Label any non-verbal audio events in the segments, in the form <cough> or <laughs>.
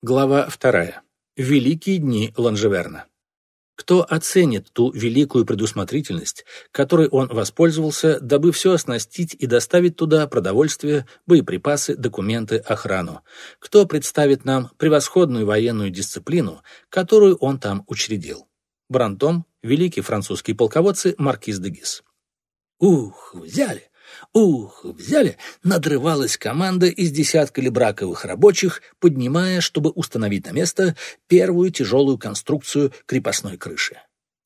Глава вторая. Великие дни Ланжеверна. Кто оценит ту великую предусмотрительность, которой он воспользовался, дабы все оснастить и доставить туда продовольствие, боеприпасы, документы, охрану? Кто представит нам превосходную военную дисциплину, которую он там учредил? Брантом, великий французский полководцы, маркиз де Гис. «Ух, взяли! Ух, взяли! Надрывалась команда из десятка лебраковых рабочих, поднимая, чтобы установить на место первую тяжелую конструкцию крепостной крыши.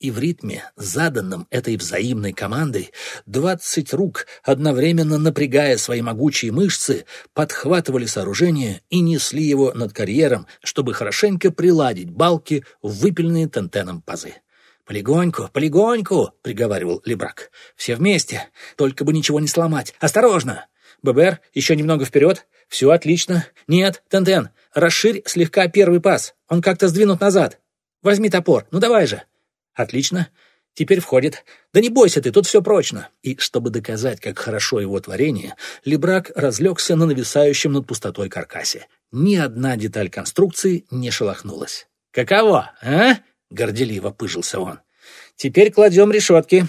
И в ритме, заданном этой взаимной командой, двадцать рук, одновременно напрягая свои могучие мышцы, подхватывали сооружение и несли его над карьером, чтобы хорошенько приладить балки в выпиленные тентеном пазы. «Полегоньку, полегоньку!» — приговаривал Лебрак. «Все вместе, только бы ничего не сломать. Осторожно! ББР, еще немного вперед. Все отлично. Нет, Тентен, расширь слегка первый пас. Он как-то сдвинут назад. Возьми топор, ну давай же. Отлично. Теперь входит. Да не бойся ты, тут все прочно. И чтобы доказать, как хорошо его творение, Лебрак разлегся на нависающем над пустотой каркасе. Ни одна деталь конструкции не шелохнулась. «Каково, а?» Горделиво пыжился он. «Теперь кладем решетки».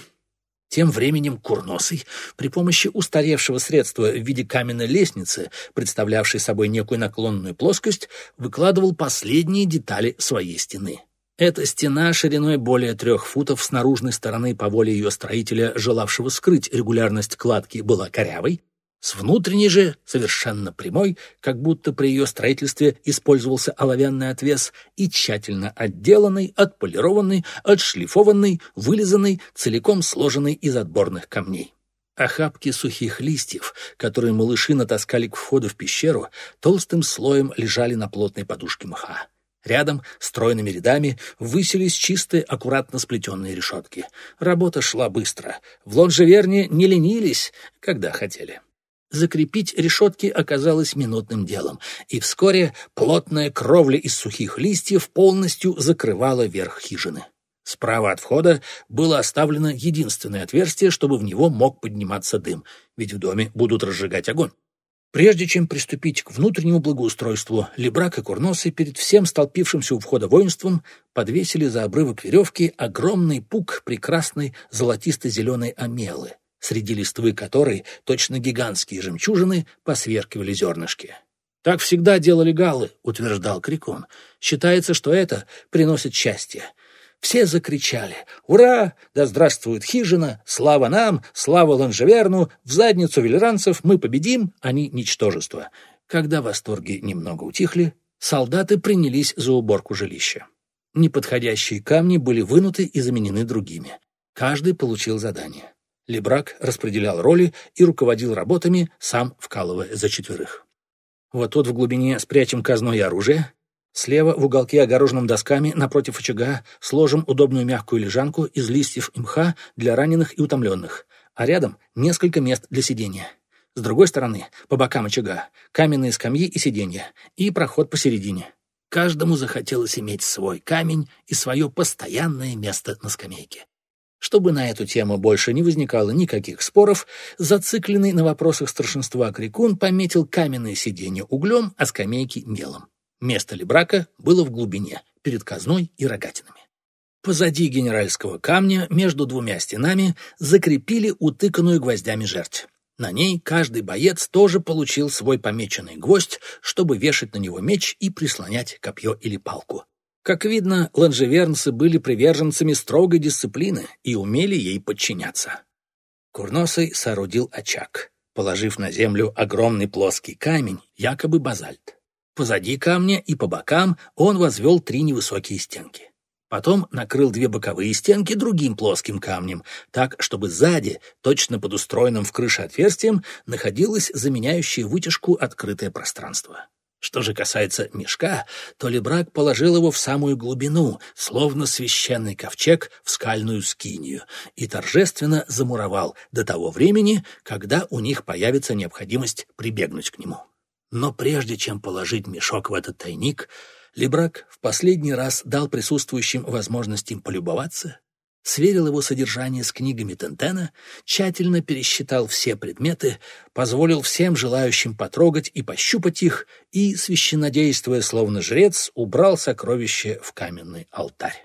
Тем временем Курносый при помощи устаревшего средства в виде каменной лестницы, представлявшей собой некую наклонную плоскость, выкладывал последние детали своей стены. Эта стена шириной более трех футов с наружной стороны по воле ее строителя, желавшего скрыть регулярность кладки, была корявой, с внутренней же, совершенно прямой, как будто при ее строительстве использовался оловянный отвес, и тщательно отделанный, отполированный, отшлифованный, вылизанный, целиком сложенный из отборных камней. Охапки сухих листьев, которые малыши натаскали к входу в пещеру, толстым слоем лежали на плотной подушке мха. Рядом, стройными рядами, высились чистые, аккуратно сплетенные решетки. Работа шла быстро. В Лонжеверне не ленились, когда хотели. Закрепить решетки оказалось минутным делом, и вскоре плотная кровля из сухих листьев полностью закрывала верх хижины. Справа от входа было оставлено единственное отверстие, чтобы в него мог подниматься дым, ведь в доме будут разжигать огонь. Прежде чем приступить к внутреннему благоустройству, Лебрак и Курносы перед всем столпившимся у входа воинством подвесили за обрывок веревки огромный пук прекрасной золотисто-зеленой амелы — среди листвы которой точно гигантские жемчужины посверкивали зернышки. «Так всегда делали галлы», — утверждал Крикон. «Считается, что это приносит счастье». Все закричали «Ура! Да здравствует хижина! Слава нам! Слава Ланжеверну! В задницу велеранцев мы победим, они а ничтожество!» Когда восторги немного утихли, солдаты принялись за уборку жилища. Неподходящие камни были вынуты и заменены другими. Каждый получил задание. Лебрак распределял роли и руководил работами, сам вкалывая за четверых. Вот тут в глубине спрячем казно и оружие. Слева в уголке, огороженном досками, напротив очага, сложим удобную мягкую лежанку из листьев и мха для раненых и утомленных, а рядом несколько мест для сидения. С другой стороны, по бокам очага, каменные скамьи и сиденья, и проход посередине. Каждому захотелось иметь свой камень и свое постоянное место на скамейке. Чтобы на эту тему больше не возникало никаких споров, зацикленный на вопросах старшинства Крикун пометил каменное сиденье углем, а скамейки мелом. Место Лебрака было в глубине, перед казной и рогатинами. Позади генеральского камня, между двумя стенами, закрепили утыканную гвоздями жерть. На ней каждый боец тоже получил свой помеченный гвоздь, чтобы вешать на него меч и прислонять копье или палку. Как видно, ланжевернцы были приверженцами строгой дисциплины и умели ей подчиняться. Курносый соорудил очаг, положив на землю огромный плоский камень, якобы базальт. Позади камня и по бокам он возвел три невысокие стенки. Потом накрыл две боковые стенки другим плоским камнем, так, чтобы сзади, точно под устроенным в крыше отверстием, находилось заменяющее вытяжку открытое пространство. Что же касается мешка, то Лебрак положил его в самую глубину, словно священный ковчег в скальную скинию, и торжественно замуровал до того времени, когда у них появится необходимость прибегнуть к нему. Но прежде чем положить мешок в этот тайник, Лебрак в последний раз дал присутствующим возможность им полюбоваться сверил его содержание с книгами Тентена, тщательно пересчитал все предметы, позволил всем желающим потрогать и пощупать их и, священнодействуя словно жрец, убрал сокровище в каменный алтарь.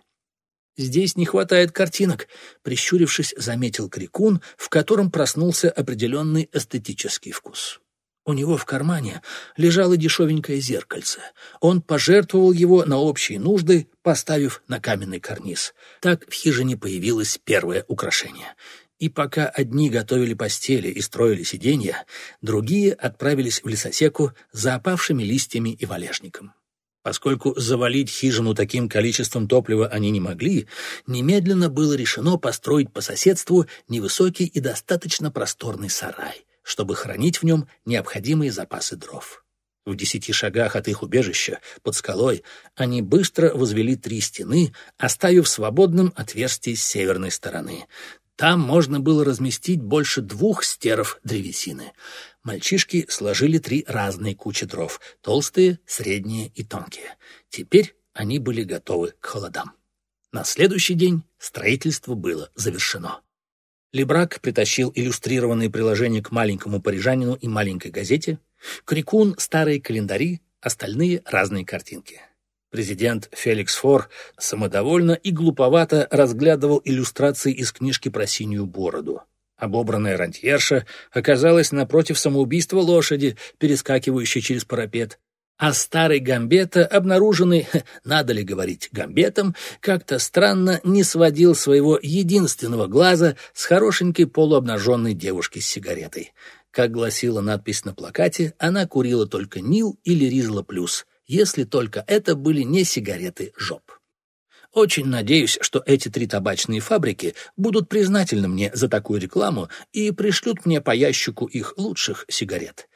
«Здесь не хватает картинок», — прищурившись, заметил Крикун, в котором проснулся определенный эстетический вкус. У него в кармане лежало дешевенькое зеркальце. Он пожертвовал его на общие нужды, поставив на каменный карниз. Так в хижине появилось первое украшение. И пока одни готовили постели и строили сиденья, другие отправились в лесосеку за опавшими листьями и валежником. Поскольку завалить хижину таким количеством топлива они не могли, немедленно было решено построить по соседству невысокий и достаточно просторный сарай чтобы хранить в нем необходимые запасы дров. В десяти шагах от их убежища, под скалой, они быстро возвели три стены, оставив свободным отверстие с северной стороны. Там можно было разместить больше двух стеров древесины. Мальчишки сложили три разные кучи дров — толстые, средние и тонкие. Теперь они были готовы к холодам. На следующий день строительство было завершено. Лебрак притащил иллюстрированные приложения к маленькому парижанину и маленькой газете, Крикун — старые календари, остальные — разные картинки. Президент Феликс Фор самодовольно и глуповато разглядывал иллюстрации из книжки про синюю бороду. Обобранная рантьерша оказалась напротив самоубийства лошади, перескакивающей через парапет а старый Гамбета, обнаруженный, <laughs> надо ли говорить, Гамбетом, как-то странно не сводил своего единственного глаза с хорошенькой полуобнаженной девушки с сигаретой. Как гласила надпись на плакате, она курила только Нил или Ризла Плюс, если только это были не сигареты жоп. Очень надеюсь, что эти три табачные фабрики будут признательны мне за такую рекламу и пришлют мне по ящику их лучших сигарет.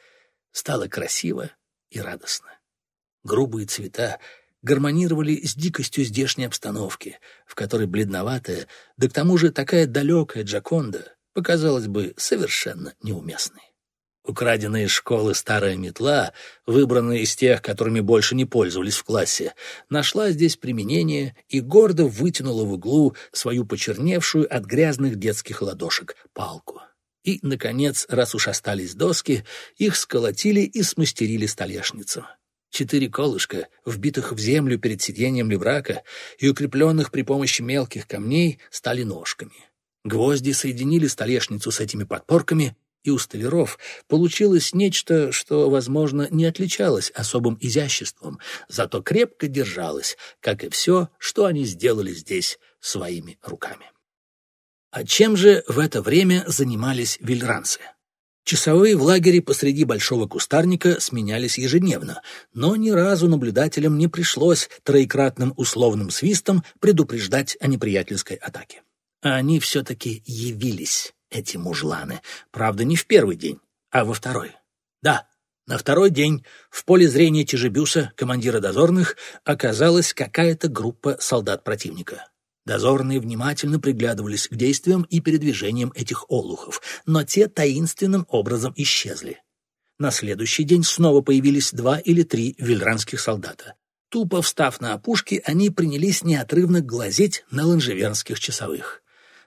Стало красиво, и радостно. Грубые цвета гармонировали с дикостью здешней обстановки, в которой бледноватая, да к тому же такая далекая Джаконда показалась бы совершенно неуместной. Украденная из школы старая метла, выбранная из тех, которыми больше не пользовались в классе, нашла здесь применение и гордо вытянула в углу свою почерневшую от грязных детских ладошек палку. И, наконец, раз уж остались доски, их сколотили и смастерили столешницу. Четыре колышка, вбитых в землю перед сиденьем леврака и укрепленных при помощи мелких камней, стали ножками. Гвозди соединили столешницу с этими подпорками, и у столяров получилось нечто, что, возможно, не отличалось особым изяществом, зато крепко держалось, как и все, что они сделали здесь своими руками. А чем же в это время занимались вильранцы? Часовые в лагере посреди большого кустарника сменялись ежедневно, но ни разу наблюдателям не пришлось троекратным условным свистом предупреждать о неприятельской атаке. А они все-таки явились, эти мужланы, правда, не в первый день, а во второй. Да, на второй день в поле зрения Тижебюса, командира дозорных, оказалась какая-то группа солдат противника. Дозорные внимательно приглядывались к действиям и передвижениям этих олухов, но те таинственным образом исчезли. На следующий день снова появились два или три вильранских солдата. Тупо встав на опушке, они принялись неотрывно глазеть на ланжевернских часовых.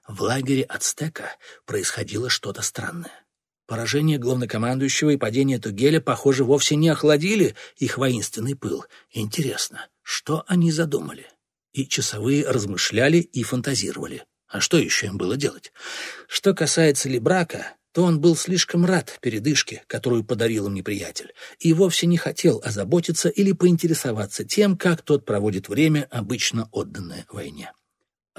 В лагере Ацтека происходило что-то странное. Поражение главнокомандующего и падение Тугеля, похоже, вовсе не охладили их воинственный пыл. Интересно, что они задумали? И часовые размышляли и фантазировали. А что еще им было делать? Что касается Лебрака, то он был слишком рад передышке, которую подарил им неприятель, и вовсе не хотел озаботиться или поинтересоваться тем, как тот проводит время, обычно отданное войне.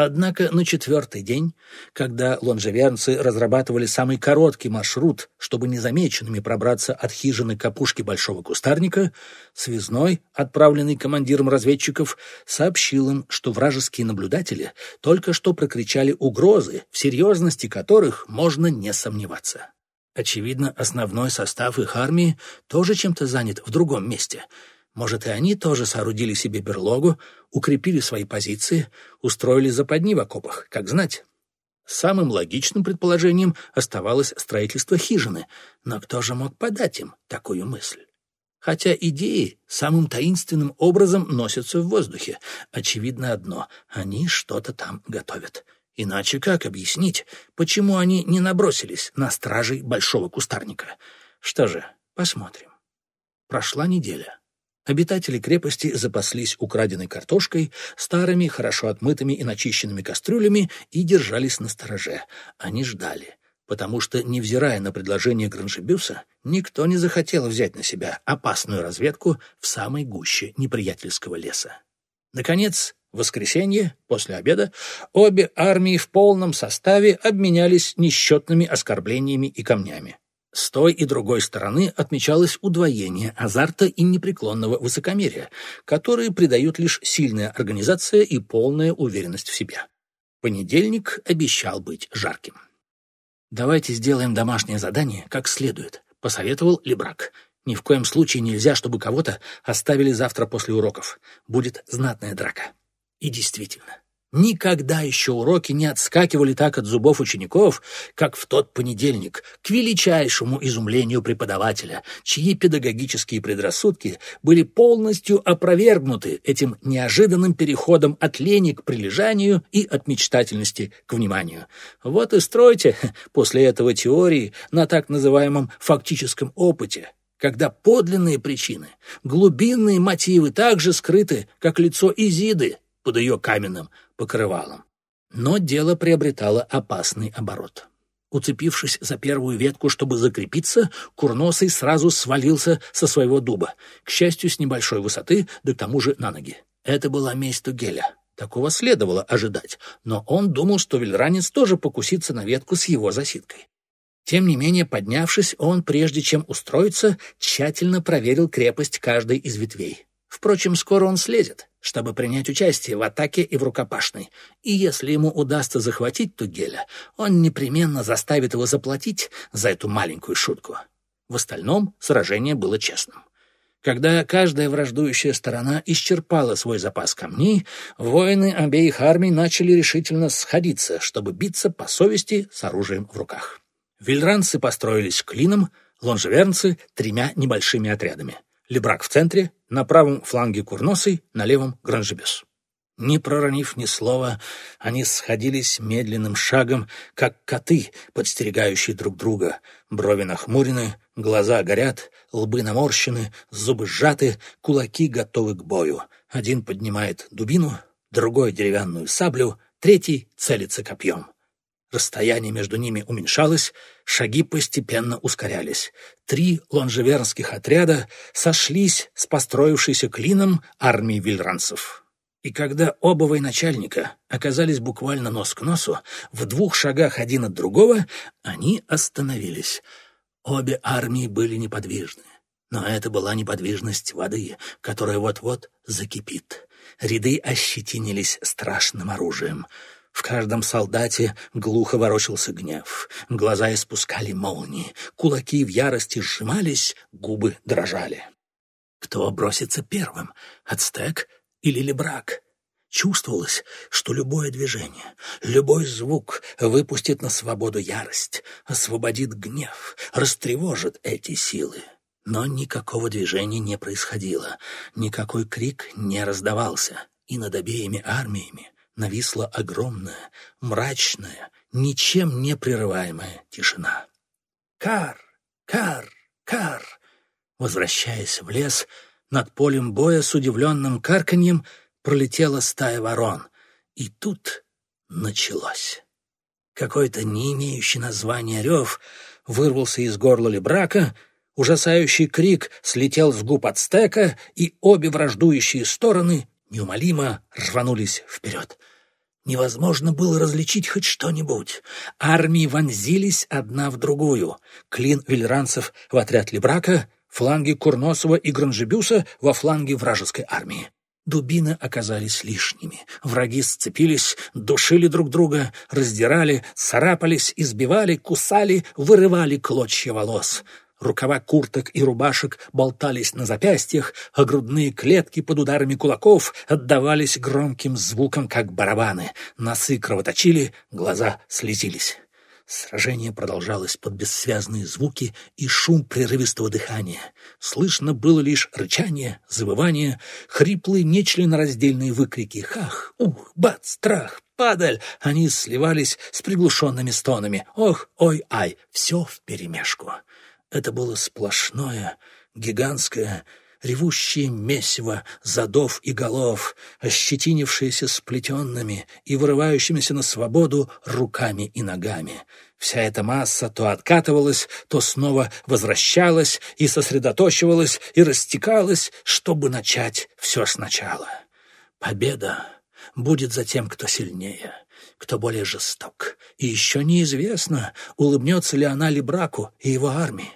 Однако на четвертый день, когда лонжевернцы разрабатывали самый короткий маршрут, чтобы незамеченными пробраться от хижины к опушке большого кустарника, связной, отправленный командиром разведчиков, сообщил им, что вражеские наблюдатели только что прокричали угрозы, в серьезности которых можно не сомневаться. Очевидно, основной состав их армии тоже чем-то занят в другом месте — может, и они тоже соорудили себе берлогу, укрепили свои позиции, устроили западни в окопах, как знать. Самым логичным предположением оставалось строительство хижины, но кто же мог подать им такую мысль? Хотя идеи самым таинственным образом носятся в воздухе. Очевидно одно — они что-то там готовят. Иначе как объяснить, почему они не набросились на стражей большого кустарника? Что же, посмотрим. Прошла неделя. Обитатели крепости запаслись украденной картошкой, старыми, хорошо отмытыми и начищенными кастрюлями и держались на стороже. Они ждали, потому что, невзирая на предложение Гранжебюса, никто не захотел взять на себя опасную разведку в самой гуще неприятельского леса. Наконец, в воскресенье, после обеда, обе армии в полном составе обменялись несчетными оскорблениями и камнями. С той и другой стороны отмечалось удвоение азарта и непреклонного высокомерия, которые придают лишь сильная организация и полная уверенность в себе. Понедельник обещал быть жарким. «Давайте сделаем домашнее задание как следует», — посоветовал Лебрак. «Ни в коем случае нельзя, чтобы кого-то оставили завтра после уроков. Будет знатная драка». И действительно, Никогда еще уроки не отскакивали так от зубов учеников, как в тот понедельник, к величайшему изумлению преподавателя, чьи педагогические предрассудки были полностью опровергнуты этим неожиданным переходом от лени к прилежанию и от мечтательности к вниманию. Вот и стройте <laughs> после этого теории на так называемом фактическом опыте, когда подлинные причины, глубинные мотивы так же скрыты, как лицо Изиды под ее каменным покрывалом. Но дело приобретало опасный оборот. Уцепившись за первую ветку, чтобы закрепиться, Курносый сразу свалился со своего дуба, к счастью, с небольшой высоты, да к тому же на ноги. Это была месть Тугеля. Такого следовало ожидать, но он думал, что вельранец тоже покусится на ветку с его засидкой. Тем не менее, поднявшись, он, прежде чем устроиться, тщательно проверил крепость каждой из ветвей. Впрочем, скоро он слезет, чтобы принять участие в атаке и в рукопашной. И если ему удастся захватить Тугеля, он непременно заставит его заплатить за эту маленькую шутку. В остальном сражение было честным. Когда каждая враждующая сторона исчерпала свой запас камней, воины обеих армий начали решительно сходиться, чтобы биться по совести с оружием в руках. Вильранцы построились клином, лонжевернцы — тремя небольшими отрядами — Лебрак в центре, на правом фланге Курносый, на левом Гранжебес. Не проронив ни слова, они сходились медленным шагом, как коты, подстерегающие друг друга. Брови нахмурены, глаза горят, лбы наморщены, зубы сжаты, кулаки готовы к бою. Один поднимает дубину, другой — деревянную саблю, третий целится копьем. Расстояние между ними уменьшалось, шаги постепенно ускорялись. Три лонжевернских отряда сошлись с построившейся клином армии вильранцев. И когда оба военачальника оказались буквально нос к носу, в двух шагах один от другого, они остановились. Обе армии были неподвижны. Но это была неподвижность воды, которая вот-вот закипит. Ряды ощетинились страшным оружием — в каждом солдате глухо ворочался гнев, глаза испускали молнии, кулаки в ярости сжимались, губы дрожали. Кто бросится первым, ацтек или лебрак? Чувствовалось, что любое движение, любой звук выпустит на свободу ярость, освободит гнев, растревожит эти силы. Но никакого движения не происходило, никакой крик не раздавался, и над обеими армиями нависла огромная, мрачная, ничем не прерываемая тишина. «Кар! Кар! Кар!» Возвращаясь в лес, над полем боя с удивленным карканьем пролетела стая ворон. И тут началось. Какой-то не имеющий названия рев вырвался из горла Лебрака, ужасающий крик слетел с губ ацтека, и обе враждующие стороны неумолимо рванулись вперед. Невозможно было различить хоть что-нибудь. Армии вонзились одна в другую. Клин вильранцев в отряд Лебрака, фланги Курносова и Гранжебюса во фланге вражеской армии. Дубины оказались лишними. Враги сцепились, душили друг друга, раздирали, царапались, избивали, кусали, вырывали клочья волос. Рукава курток и рубашек болтались на запястьях, а грудные клетки под ударами кулаков отдавались громким звуком, как барабаны. Носы кровоточили, глаза слезились. Сражение продолжалось под бессвязные звуки и шум прерывистого дыхания. Слышно было лишь рычание, завывание, хриплые нечленораздельные выкрики «Хах! Ух! Бац! Страх! падаль!» Они сливались с приглушенными стонами. «Ох, ой, ай!» Все вперемешку. Это было сплошное, гигантское, ревущее месиво задов и голов, ощетинившиеся сплетенными и вырывающимися на свободу руками и ногами. Вся эта масса то откатывалась, то снова возвращалась и сосредоточивалась и растекалась, чтобы начать все сначала. Победа будет за тем, кто сильнее, кто более жесток, и еще неизвестно, улыбнется ли она Либраку и его армии.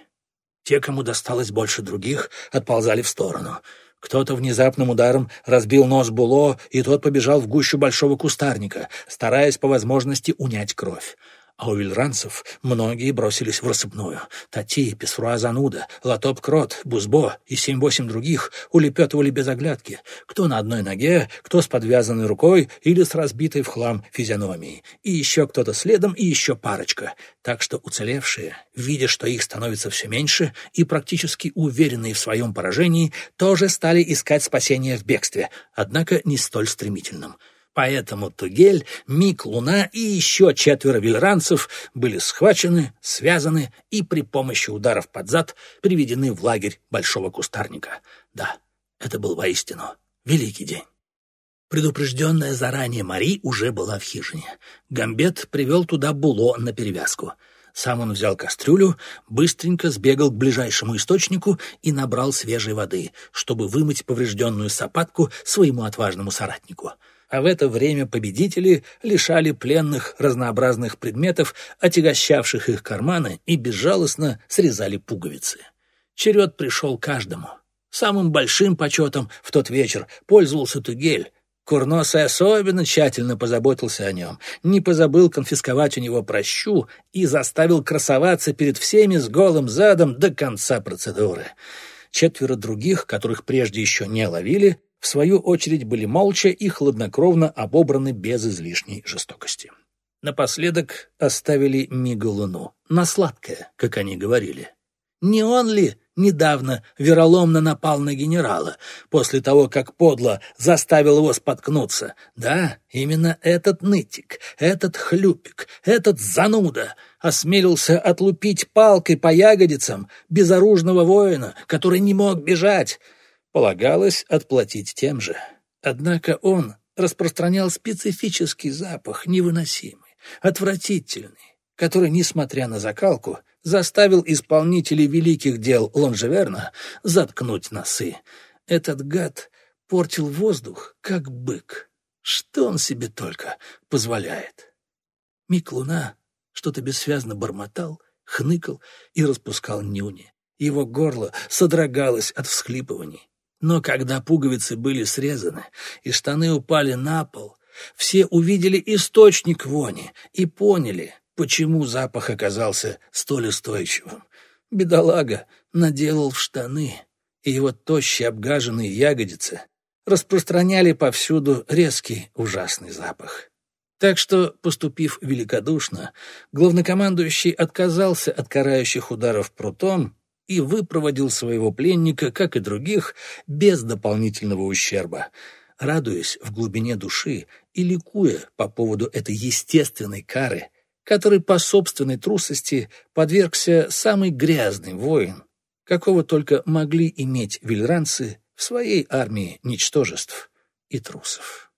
Те, кому досталось больше других, отползали в сторону. Кто-то внезапным ударом разбил нос Було, и тот побежал в гущу большого кустарника, стараясь по возможности унять кровь. А у вильранцев многие бросились в рассыпную. Тати, Песруа Зануда, Латоп Крот, Бузбо и семь-восемь других улепетывали без оглядки. Кто на одной ноге, кто с подвязанной рукой или с разбитой в хлам физиономией. И еще кто-то следом, и еще парочка. Так что уцелевшие, видя, что их становится все меньше, и практически уверенные в своем поражении, тоже стали искать спасения в бегстве, однако не столь стремительном. Поэтому Тугель, Мик, Луна и еще четверо вильранцев были схвачены, связаны и при помощи ударов под зад приведены в лагерь большого кустарника. Да, это был воистину великий день. Предупрежденная заранее Мари уже была в хижине. Гамбет привел туда Було на перевязку. Сам он взял кастрюлю, быстренько сбегал к ближайшему источнику и набрал свежей воды, чтобы вымыть поврежденную сапатку своему отважному соратнику — а в это время победители лишали пленных разнообразных предметов, отягощавших их карманы, и безжалостно срезали пуговицы. Черед пришел каждому. Самым большим почетом в тот вечер пользовался Тугель. Курносый особенно тщательно позаботился о нем, не позабыл конфисковать у него прощу и заставил красоваться перед всеми с голым задом до конца процедуры. Четверо других, которых прежде еще не ловили, в свою очередь были молча и хладнокровно обобраны без излишней жестокости. Напоследок оставили Мигалуну, на сладкое, как они говорили. Не он ли недавно вероломно напал на генерала, после того, как подло заставил его споткнуться? Да, именно этот нытик, этот хлюпик, этот зануда осмелился отлупить палкой по ягодицам безоружного воина, который не мог бежать, Полагалось отплатить тем же. Однако он распространял специфический запах, невыносимый, отвратительный, который, несмотря на закалку, заставил исполнителей великих дел Лонжеверна заткнуть носы. Этот гад портил воздух, как бык. Что он себе только позволяет? Мик Луна что-то бессвязно бормотал, хныкал и распускал нюни. Его горло содрогалось от всхлипываний. Но когда пуговицы были срезаны и штаны упали на пол, все увидели источник вони и поняли, почему запах оказался столь устойчивым. Бедолага наделал в штаны, и его тощие обгаженные ягодицы распространяли повсюду резкий ужасный запах. Так что, поступив великодушно, главнокомандующий отказался от карающих ударов прутом и выпроводил своего пленника, как и других, без дополнительного ущерба, радуясь в глубине души и ликуя по поводу этой естественной кары, которой по собственной трусости подвергся самый грязный воин, какого только могли иметь вильранцы в своей армии ничтожеств и трусов.